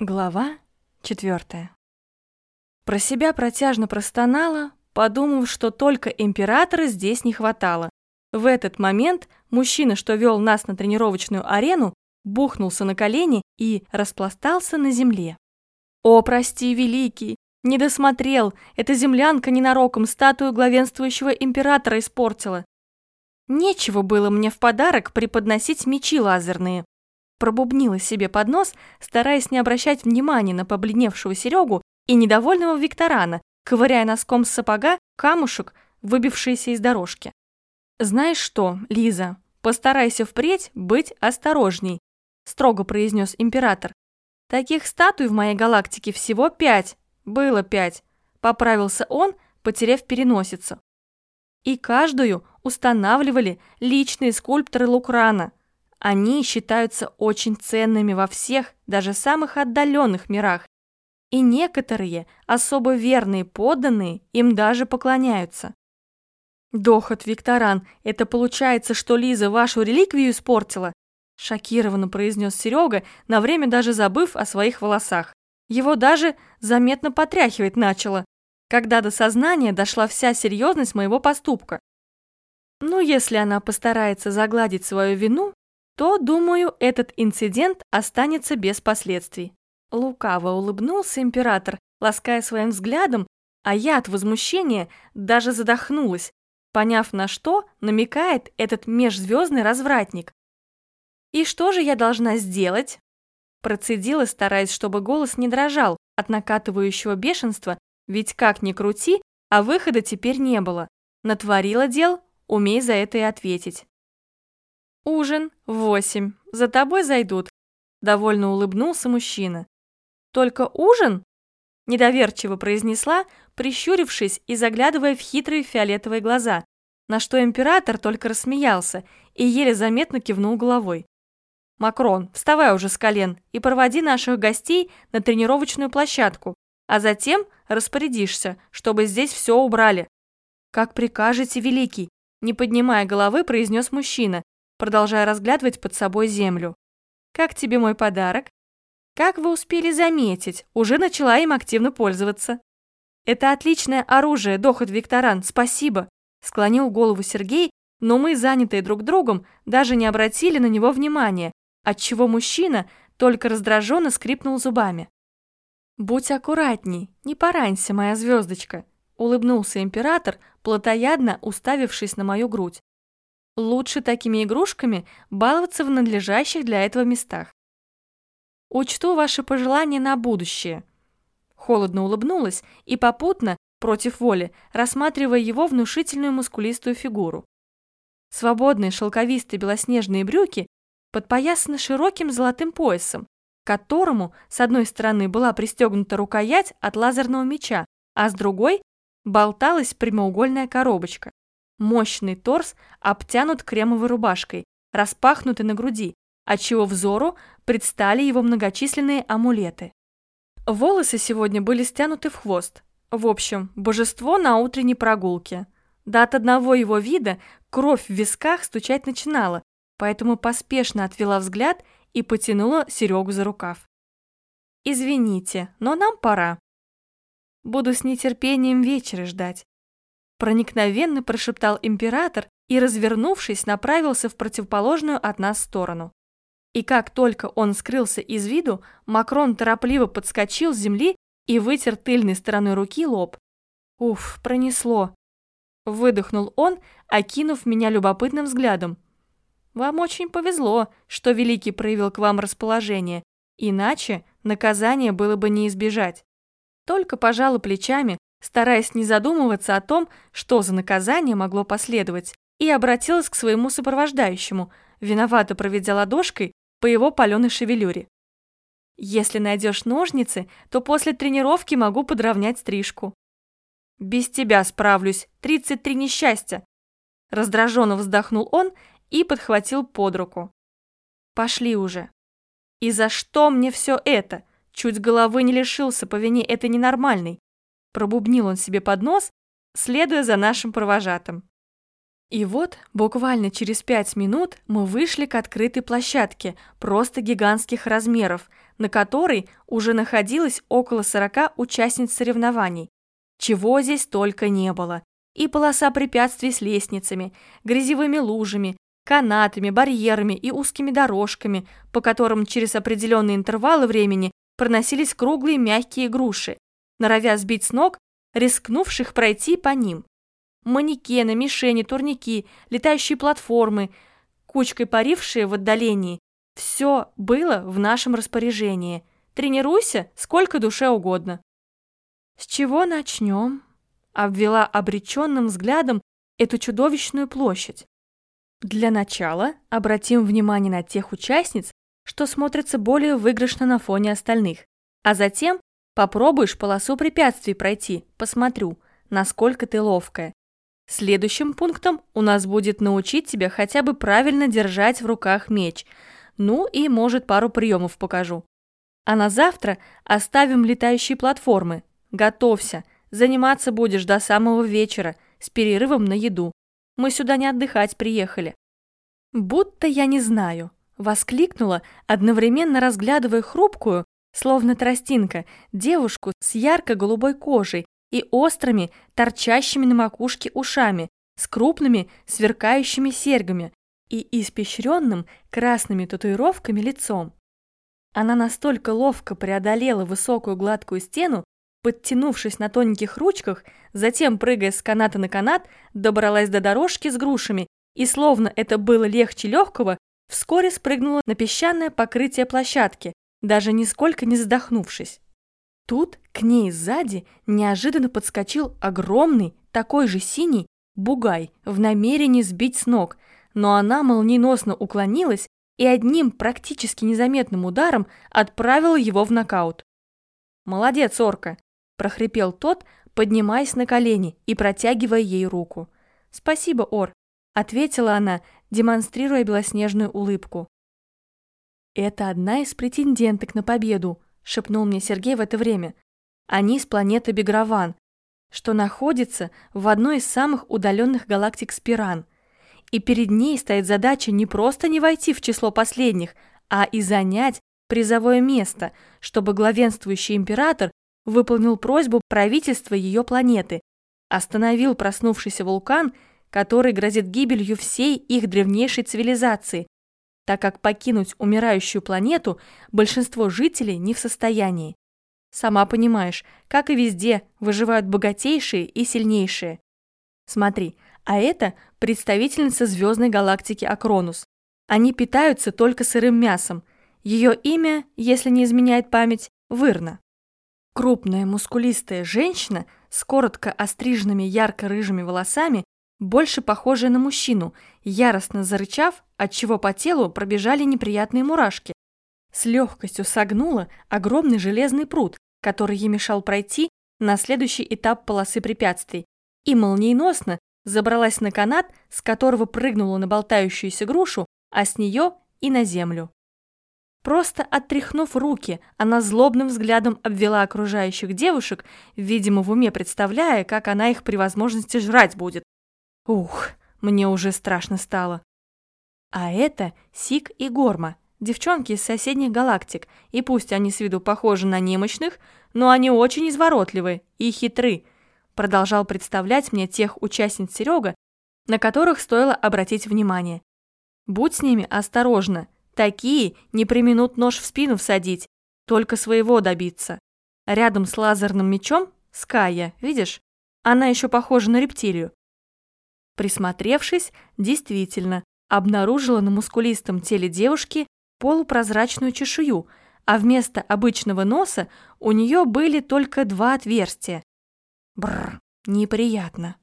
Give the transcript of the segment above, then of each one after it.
Глава четвертая. Про себя протяжно простонала, подумав, что только императора здесь не хватало. В этот момент мужчина, что вел нас на тренировочную арену, бухнулся на колени и распластался на земле. «О, прости, великий! Не досмотрел! Эта землянка ненароком статую главенствующего императора испортила!» Нечего было мне в подарок преподносить мечи лазерные, Пробубнила себе под нос, стараясь не обращать внимания на побледневшего Серегу и недовольного Викторана, ковыряя носком с сапога камушек, выбившийся из дорожки. «Знаешь что, Лиза, постарайся впредь быть осторожней», строго произнес император. «Таких статуй в моей галактике всего пять. Было пять», поправился он, потеряв переносицу. И каждую устанавливали личные скульпторы Лукрана – они считаются очень ценными во всех, даже самых отдаленных мирах. И некоторые, особо верные подданные, им даже поклоняются. «Дохот, Викторан, это получается, что Лиза вашу реликвию испортила?» Шокированно произнес Серега, на время даже забыв о своих волосах. Его даже заметно потряхивать начало, когда до сознания дошла вся серьезность моего поступка. Ну, если она постарается загладить свою вину, то, думаю, этот инцидент останется без последствий. Лукаво улыбнулся император, лаская своим взглядом, а я от возмущения даже задохнулась, поняв, на что намекает этот межзвездный развратник. «И что же я должна сделать?» Процедила, стараясь, чтобы голос не дрожал от накатывающего бешенства, ведь как ни крути, а выхода теперь не было. Натворила дел, умей за это и ответить. «Ужин в восемь. За тобой зайдут», – довольно улыбнулся мужчина. «Только ужин?» – недоверчиво произнесла, прищурившись и заглядывая в хитрые фиолетовые глаза, на что император только рассмеялся и еле заметно кивнул головой. «Макрон, вставай уже с колен и проводи наших гостей на тренировочную площадку, а затем распорядишься, чтобы здесь все убрали». «Как прикажете, Великий», – не поднимая головы, произнес мужчина, продолжая разглядывать под собой землю. «Как тебе мой подарок?» «Как вы успели заметить, уже начала им активно пользоваться». «Это отличное оружие, Дохот Викторан, спасибо!» Склонил голову Сергей, но мы, занятые друг другом, даже не обратили на него внимания, отчего мужчина только раздраженно скрипнул зубами. «Будь аккуратней, не поранься, моя звездочка», улыбнулся император, плотоядно уставившись на мою грудь. Лучше такими игрушками баловаться в надлежащих для этого местах. Учту ваши пожелания на будущее. Холодно улыбнулась и попутно, против воли, рассматривая его внушительную мускулистую фигуру. Свободные шелковистые белоснежные брюки подпоясаны широким золотым поясом, к которому с одной стороны была пристегнута рукоять от лазерного меча, а с другой болталась прямоугольная коробочка. Мощный торс обтянут кремовой рубашкой, распахнутый на груди, отчего взору предстали его многочисленные амулеты. Волосы сегодня были стянуты в хвост. В общем, божество на утренней прогулке. Да от одного его вида кровь в висках стучать начинала, поэтому поспешно отвела взгляд и потянула Серегу за рукав. «Извините, но нам пора. Буду с нетерпением вечера ждать проникновенно прошептал император и, развернувшись, направился в противоположную от нас сторону. И как только он скрылся из виду, Макрон торопливо подскочил с земли и вытер тыльной стороной руки лоб. «Уф, пронесло!» Выдохнул он, окинув меня любопытным взглядом. «Вам очень повезло, что Великий проявил к вам расположение, иначе наказание было бы не избежать». Только пожала плечами, стараясь не задумываться о том, что за наказание могло последовать, и обратилась к своему сопровождающему, виновато проведя ладошкой по его паленой шевелюре. «Если найдешь ножницы, то после тренировки могу подровнять стрижку». «Без тебя справлюсь, 33 несчастья!» Раздраженно вздохнул он и подхватил под руку. «Пошли уже». «И за что мне все это? Чуть головы не лишился по вине этой ненормальной. Пробубнил он себе под нос, следуя за нашим провожатым. И вот, буквально через пять минут мы вышли к открытой площадке, просто гигантских размеров, на которой уже находилось около 40 участниц соревнований. Чего здесь только не было. И полоса препятствий с лестницами, грязевыми лужами, канатами, барьерами и узкими дорожками, по которым через определенные интервалы времени проносились круглые мягкие груши, норовя сбить с ног рискнувших пройти по ним манекены, мишени, турники, летающие платформы, кучкой парившие в отдалении. Все было в нашем распоряжении. Тренируйся сколько душе угодно. «С чего начнем?» – обвела обреченным взглядом эту чудовищную площадь. Для начала обратим внимание на тех участниц, что смотрятся более выигрышно на фоне остальных, а затем попробуешь полосу препятствий пройти, посмотрю, насколько ты ловкая. Следующим пунктом у нас будет научить тебя хотя бы правильно держать в руках меч. Ну и, может, пару приемов покажу. А на завтра оставим летающие платформы. Готовься. Заниматься будешь до самого вечера, с перерывом на еду. Мы сюда не отдыхать приехали. Будто я не знаю. Воскликнула, одновременно разглядывая хрупкую, словно тростинка, девушку с ярко-голубой кожей и острыми, торчащими на макушке ушами, с крупными, сверкающими серьгами и испещренным красными татуировками лицом. Она настолько ловко преодолела высокую гладкую стену, подтянувшись на тоненьких ручках, затем, прыгая с каната на канат, добралась до дорожки с грушами и, словно это было легче легкого, вскоре спрыгнула на песчаное покрытие площадки, даже нисколько не задохнувшись. Тут к ней сзади неожиданно подскочил огромный, такой же синий, бугай в намерении сбить с ног, но она молниеносно уклонилась и одним практически незаметным ударом отправила его в нокаут. «Молодец, орка!» – прохрипел тот, поднимаясь на колени и протягивая ей руку. «Спасибо, Ор», – ответила она, демонстрируя белоснежную улыбку. «Это одна из претенденток на победу», шепнул мне Сергей в это время. Они с планеты Бегрован, что находится в одной из самых удаленных галактик Спиран. И перед ней стоит задача не просто не войти в число последних, а и занять призовое место, чтобы главенствующий император выполнил просьбу правительства ее планеты, остановил проснувшийся вулкан, который грозит гибелью всей их древнейшей цивилизации, так как покинуть умирающую планету большинство жителей не в состоянии. Сама понимаешь, как и везде, выживают богатейшие и сильнейшие. Смотри, а это представительница звездной галактики Акронус. Они питаются только сырым мясом. Ее имя, если не изменяет память, Вырна. Крупная мускулистая женщина с коротко остриженными ярко-рыжими волосами больше похожая на мужчину, яростно зарычав, отчего по телу пробежали неприятные мурашки. С легкостью согнула огромный железный пруд, который ей мешал пройти на следующий этап полосы препятствий, и молниеносно забралась на канат, с которого прыгнула на болтающуюся грушу, а с нее и на землю. Просто оттряхнув руки, она злобным взглядом обвела окружающих девушек, видимо, в уме представляя, как она их при возможности жрать будет. Ух, мне уже страшно стало. А это Сик и Горма, девчонки из соседних галактик, и пусть они с виду похожи на немощных, но они очень изворотливы и хитры, продолжал представлять мне тех участниц Серега, на которых стоило обратить внимание. Будь с ними осторожна, такие не применут нож в спину всадить, только своего добиться. Рядом с лазерным мечом Ская, видишь? Она еще похожа на рептилию. Присмотревшись, действительно, обнаружила на мускулистом теле девушки полупрозрачную чешую, а вместо обычного носа у нее были только два отверстия. Бррр, неприятно.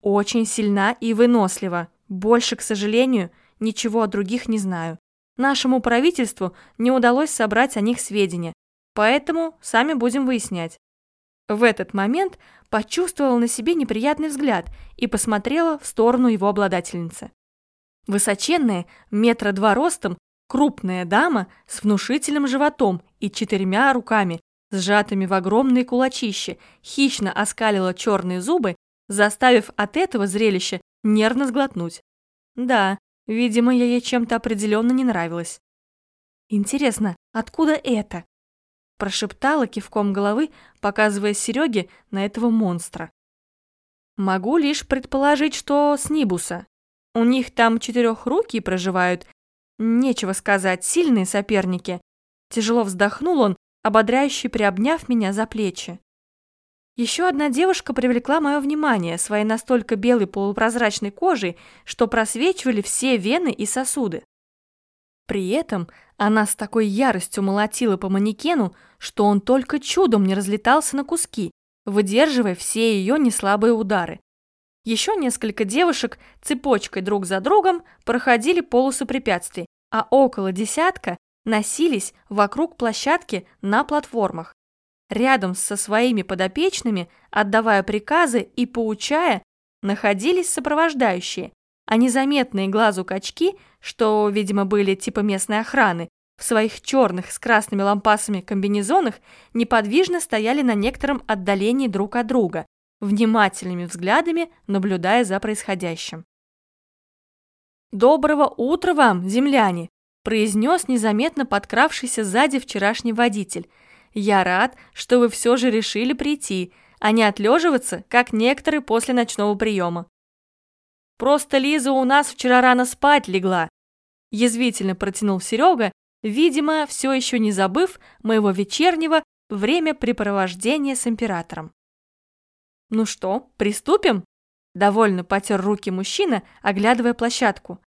Очень сильна и вынослива. Больше, к сожалению, ничего о других не знаю. Нашему правительству не удалось собрать о них сведения, поэтому сами будем выяснять. В этот момент почувствовала на себе неприятный взгляд и посмотрела в сторону его обладательницы. Высоченная, метра два ростом, крупная дама с внушительным животом и четырьмя руками, сжатыми в огромные кулачища, хищно оскалила черные зубы, заставив от этого зрелища нервно сглотнуть. Да, видимо, я ей чем-то определенно не нравилась. Интересно, откуда это? Прошептала кивком головы, показывая Сереге на этого монстра. Могу лишь предположить, что с Нибуса. У них там четырехрукие проживают. Нечего сказать, сильные соперники. Тяжело вздохнул он, ободряюще приобняв меня за плечи. Еще одна девушка привлекла мое внимание своей настолько белой полупрозрачной кожей, что просвечивали все вены и сосуды. При этом она с такой яростью молотила по манекену, что он только чудом не разлетался на куски, выдерживая все ее неслабые удары. Еще несколько девушек цепочкой друг за другом проходили полосу препятствий, а около десятка носились вокруг площадки на платформах. Рядом со своими подопечными, отдавая приказы и поучая, находились сопровождающие, а незаметные глазу качки, что, видимо, были типа местной охраны, в своих черных с красными лампасами комбинезонах неподвижно стояли на некотором отдалении друг от друга, внимательными взглядами наблюдая за происходящим. «Доброго утра вам, земляне!» произнес незаметно подкравшийся сзади вчерашний водитель. «Я рад, что вы все же решили прийти, а не отлеживаться, как некоторые после ночного приема». «Просто Лиза у нас вчера рано спать легла», язвительно протянул Серега, видимо, все еще не забыв моего вечернего времяпрепровождения с императором. «Ну что, приступим?» Довольно потер руки мужчина, оглядывая площадку.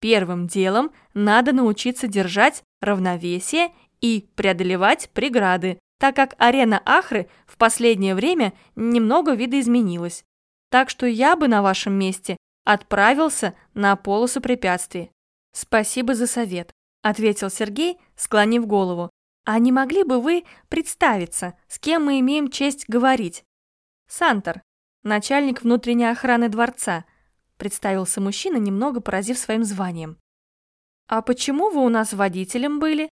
Первым делом надо научиться держать равновесие и преодолевать преграды, так как арена Ахры в последнее время немного видоизменилась. Так что я бы на вашем месте отправился на полосу препятствий. Спасибо за совет, ответил Сергей, склонив голову. А не могли бы вы представиться, с кем мы имеем честь говорить? Сантор, начальник внутренней охраны дворца – представился мужчина, немного поразив своим званием. «А почему вы у нас водителем были?»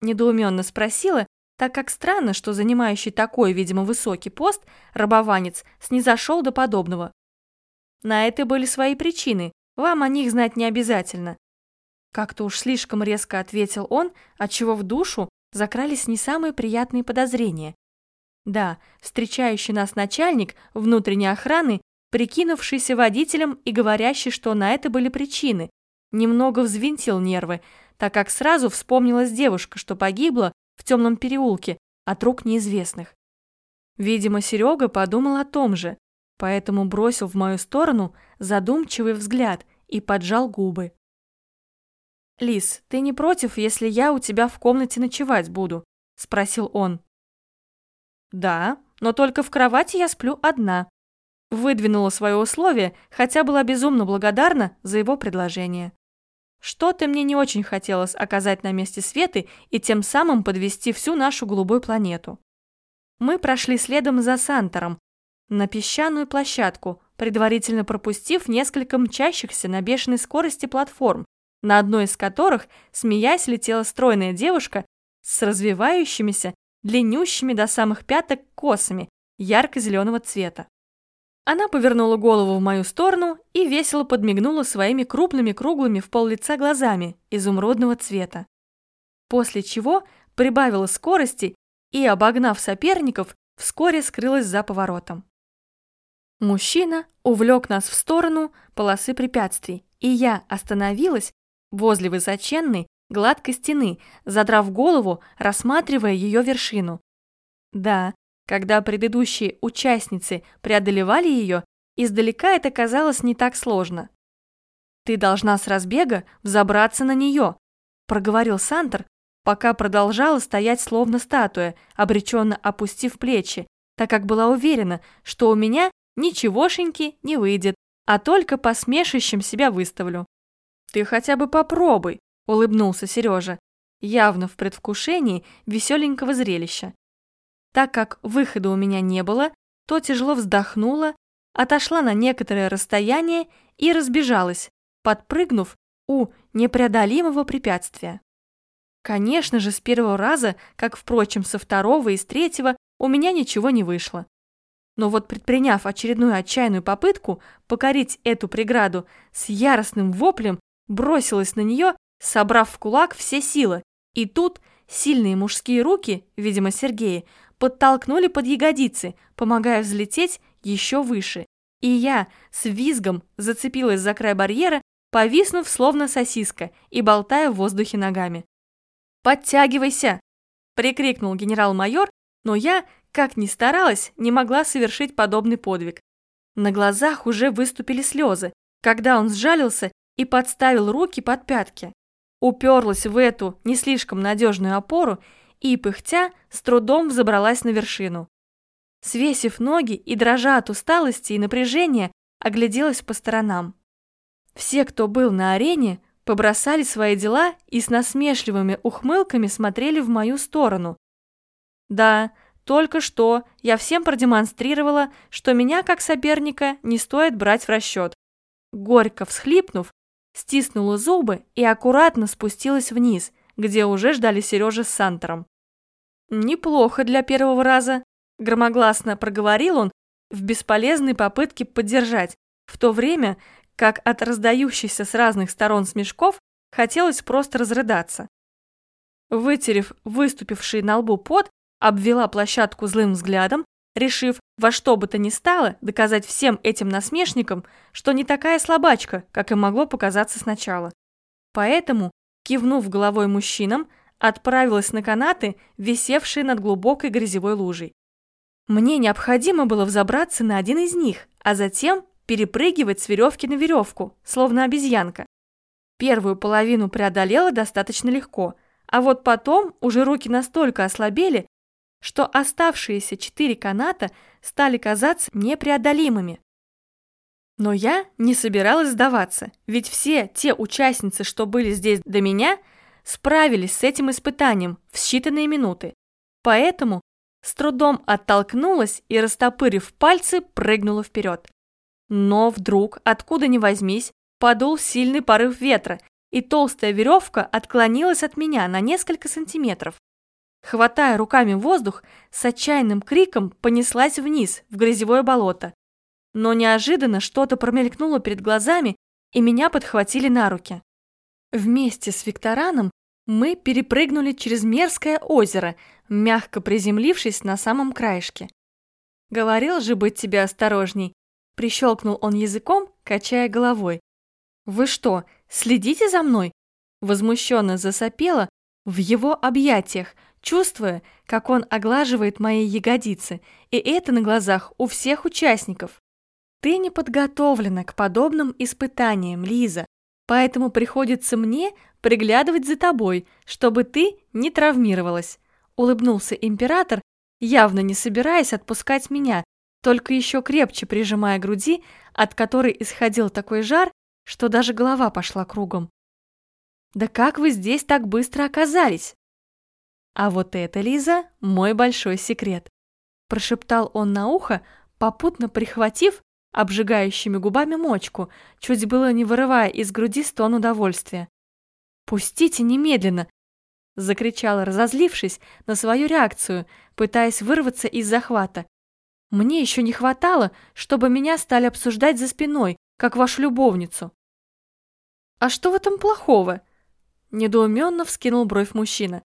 недоуменно спросила, так как странно, что занимающий такой, видимо, высокий пост рабованец снизошел до подобного. На это были свои причины, вам о них знать не обязательно. Как-то уж слишком резко ответил он, отчего в душу закрались не самые приятные подозрения. Да, встречающий нас начальник внутренней охраны прикинувшийся водителем и говорящий, что на это были причины, немного взвинтил нервы, так как сразу вспомнилась девушка, что погибла в темном переулке от рук неизвестных. Видимо, Серега подумал о том же, поэтому бросил в мою сторону задумчивый взгляд и поджал губы. «Лис, ты не против, если я у тебя в комнате ночевать буду?» – спросил он. «Да, но только в кровати я сплю одна», Выдвинула свое условие, хотя была безумно благодарна за его предложение. Что-то мне не очень хотелось оказать на месте Светы и тем самым подвести всю нашу голубую планету. Мы прошли следом за Сантором на песчаную площадку, предварительно пропустив несколько мчащихся на бешеной скорости платформ, на одной из которых, смеясь, летела стройная девушка с развивающимися, длиннющими до самых пяток косами ярко-зеленого цвета. Она повернула голову в мою сторону и весело подмигнула своими крупными круглыми в пол лица глазами изумрудного цвета. После чего прибавила скорости и, обогнав соперников, вскоре скрылась за поворотом. Мужчина увлек нас в сторону полосы препятствий, и я остановилась возле высоченной, гладкой стены, задрав голову, рассматривая ее вершину. Да, когда предыдущие участницы преодолевали ее, издалека это казалось не так сложно. «Ты должна с разбега взобраться на нее», – проговорил Сантер, пока продолжала стоять словно статуя, обреченно опустив плечи, так как была уверена, что у меня ничегошеньки не выйдет, а только посмешищем себя выставлю. «Ты хотя бы попробуй», – улыбнулся Сережа, явно в предвкушении веселенького зрелища. Так как выхода у меня не было, то тяжело вздохнула, отошла на некоторое расстояние и разбежалась, подпрыгнув у непреодолимого препятствия. Конечно же, с первого раза, как, впрочем, со второго и с третьего, у меня ничего не вышло. Но вот предприняв очередную отчаянную попытку покорить эту преграду, с яростным воплем бросилась на нее, собрав в кулак все силы. И тут сильные мужские руки, видимо, Сергея, подтолкнули под ягодицы, помогая взлететь еще выше. И я с визгом зацепилась за край барьера, повиснув словно сосиска и болтая в воздухе ногами. «Подтягивайся!» – прикрикнул генерал-майор, но я, как ни старалась, не могла совершить подобный подвиг. На глазах уже выступили слезы, когда он сжалился и подставил руки под пятки. Уперлась в эту не слишком надежную опору и, пыхтя, с трудом взобралась на вершину. Свесив ноги и дрожа от усталости и напряжения, огляделась по сторонам. Все, кто был на арене, побросали свои дела и с насмешливыми ухмылками смотрели в мою сторону. Да, только что я всем продемонстрировала, что меня как соперника не стоит брать в расчет. Горько всхлипнув, стиснула зубы и аккуратно спустилась вниз, где уже ждали Сережа с Сантером. «Неплохо для первого раза», – громогласно проговорил он в бесполезной попытке поддержать, в то время как от раздающихся с разных сторон смешков хотелось просто разрыдаться. Вытерев выступивший на лбу пот, обвела площадку злым взглядом, решив во что бы то ни стало доказать всем этим насмешникам, что не такая слабачка, как и могло показаться сначала. Поэтому, кивнув головой мужчинам, отправилась на канаты, висевшие над глубокой грязевой лужей. Мне необходимо было взобраться на один из них, а затем перепрыгивать с веревки на веревку, словно обезьянка. Первую половину преодолела достаточно легко, а вот потом уже руки настолько ослабели, что оставшиеся четыре каната стали казаться непреодолимыми. Но я не собиралась сдаваться, ведь все те участницы, что были здесь до меня, справились с этим испытанием в считанные минуты. Поэтому с трудом оттолкнулась и, растопырив пальцы, прыгнула вперед. Но вдруг, откуда ни возьмись, подул сильный порыв ветра, и толстая веревка отклонилась от меня на несколько сантиметров. Хватая руками воздух, с отчаянным криком понеслась вниз, в грязевое болото. Но неожиданно что-то промелькнуло перед глазами, и меня подхватили на руки. Вместе с Виктораном мы перепрыгнули через мерзкое озеро, мягко приземлившись на самом краешке. Говорил же быть тебе осторожней, Прищелкнул он языком, качая головой. «Вы что, следите за мной?» Возмущенно засопела в его объятиях, чувствуя, как он оглаживает мои ягодицы, и это на глазах у всех участников. «Ты не подготовлена к подобным испытаниям, Лиза, поэтому приходится мне приглядывать за тобой, чтобы ты не травмировалась», улыбнулся император, явно не собираясь отпускать меня, только еще крепче прижимая груди, от которой исходил такой жар, что даже голова пошла кругом. «Да как вы здесь так быстро оказались?» «А вот это, Лиза, мой большой секрет», – прошептал он на ухо, попутно прихватив обжигающими губами мочку, чуть было не вырывая из груди стон удовольствия. «Пустите немедленно!» – закричала, разозлившись на свою реакцию, пытаясь вырваться из захвата. Мне еще не хватало, чтобы меня стали обсуждать за спиной, как вашу любовницу. А что в этом плохого? Недоуменно вскинул бровь мужчина.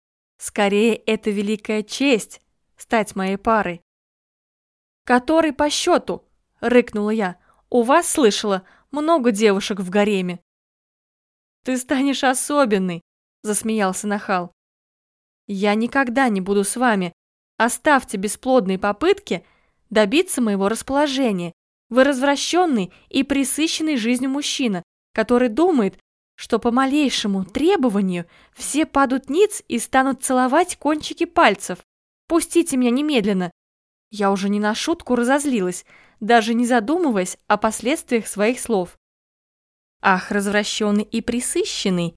Скорее, это великая честь стать моей парой. Который по счету? Рыкнула я. У вас, слышала, много девушек в гареме. Ты станешь особенной, засмеялся нахал. Я никогда не буду с вами. Оставьте бесплодные попытки добиться моего расположения. Вы развращенный и присыщенный жизнью мужчина, который думает, что по малейшему требованию все падут ниц и станут целовать кончики пальцев. Пустите меня немедленно. Я уже не на шутку разозлилась, даже не задумываясь о последствиях своих слов. Ах, развращенный и присыщенный,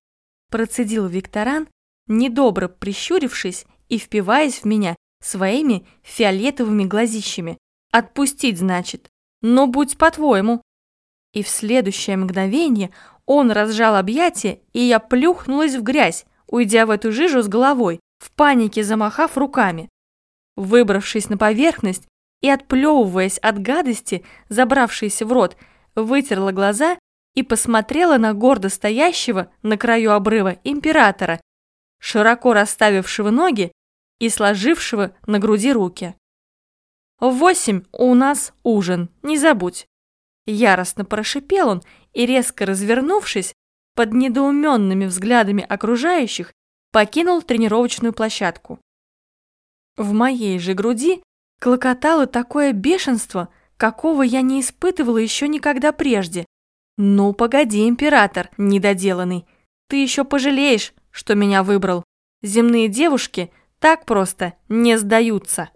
процедил Викторан, недобро прищурившись и впиваясь в меня своими фиолетовыми глазищами. Отпустить, значит. Но будь по-твоему. И в следующее мгновение он разжал объятия, и я плюхнулась в грязь, уйдя в эту жижу с головой, в панике замахав руками. Выбравшись на поверхность, и, отплевываясь от гадости, забравшейся в рот, вытерла глаза и посмотрела на гордо стоящего на краю обрыва императора, широко расставившего ноги и сложившего на груди руки. «В восемь у нас ужин, не забудь!» Яростно прошипел он и, резко развернувшись, под недоуменными взглядами окружающих, покинул тренировочную площадку. В моей же груди клокотало такое бешенство, какого я не испытывала еще никогда прежде. «Ну, погоди, император, недоделанный, ты еще пожалеешь, что меня выбрал. Земные девушки так просто не сдаются».